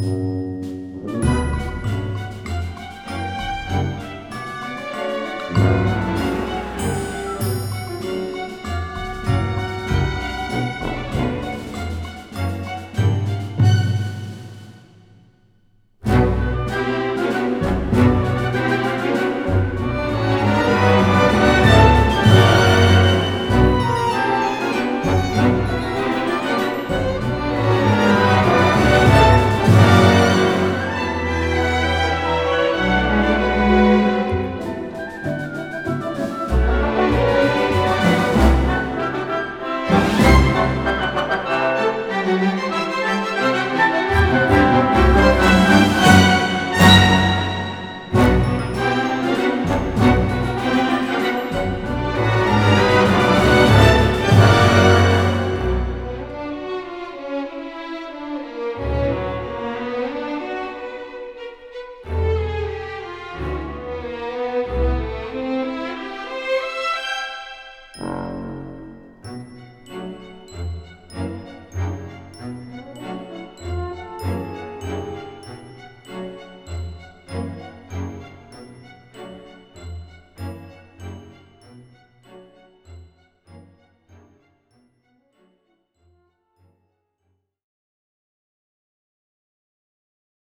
you